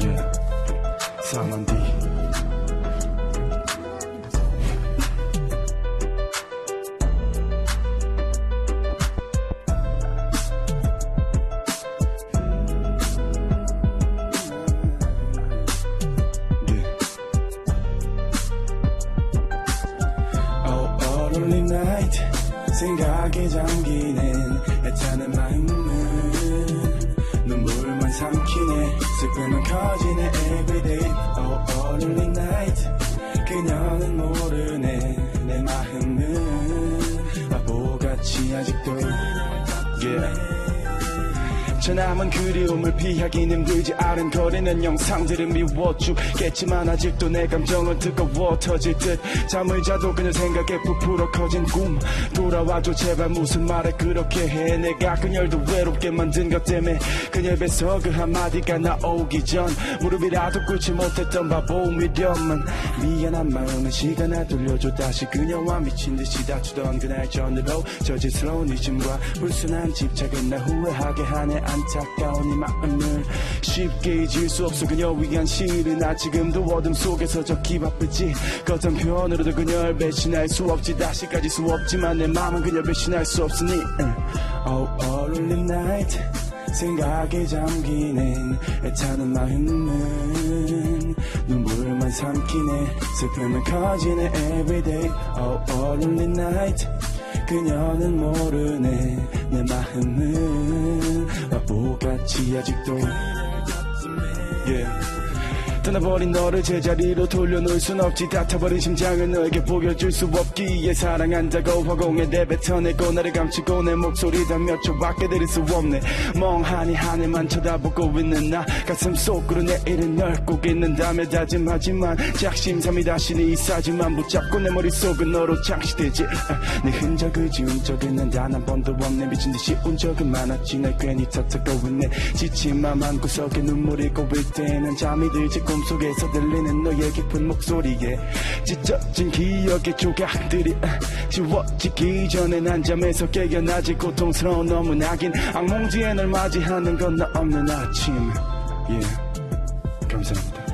Yeah. 상원 D. Yeah. Oh, early night 생각에 잠기는 슬픔은 커지네 everyday Oh, early night 그녀는 모르네 내 마음은 바보같이 아직도 yeah. 저 남은 그리움을 피하긴 힘들지 아른거리는 영상들은 미워 죽겠지만 아직도 내 감정은 뜨거워 터질 듯 잠을 자도 그녀 생각에 부풀어 커진 꿈 돌아와줘 제발 무슨 말을 그렇게 해 내가 그녀를 외롭게 만든 것 때문에 그녀 뱃서 그 한마디가 나오기 전 무릎이라도 꿇지 못했던 바보 미련만 미안한 마음은 시간을 돌려줘 다시 그녀와 미친 듯이 다투던 그날 전으로 저질스러운 의심과 불순한 집착은 나 후회하게 하네 안타까운 이 마음을 쉽게 잊을 수 없어 그녀 위한 시를 나 지금도 어둠 속에서 적기 바쁘지. 겉한 편으로도 그녀를 배신할 수 없지. 다시 가질 수 없지만 내 마음은 그녀 배신할 수 없으니 응. Oh early night. 생각에 잠기는 애타는 마음은 눈물만 삼키네. 슬픔은 커지네. Everyday Oh early night. 그녀는 모르네 바보같이 아직도 yeah. 떠나버린 너를 제자리로 돌려놓을 순 없지. 닫아버린 심장을 너에게 보여줄 수 없기에 사랑한다고 화공에 내뱉어내고 나를 감추고 내 목소리 단몇 초밖에 들을 수 없네. 멍하니 하늘만 쳐다보고 있는 나 가슴 속으로 내일은 널꼭 잊는다며 다짐하지만 작심삼이 다시 네 사진만 붙잡고 내 머릿속은 너로 장식되지. 아, 내 흔적을 지운 적은 난단한 번도 없네. 미친 듯이 운 적은 많았지. 날 괜히 탓하고 있네. 지친 맘 한구석에 눈물이 고일 때는 잠이 들지 꿈속에서 들리는 너의 깊은 목소리에 찢어진 기억의 조각들이 아, 지워지기 전에 난 잠에서 깨어나지 고통스러운 너무 나 긴 악몽 뒤에 널 맞이하는 건 나 없는 아침 yeah. 감사합니다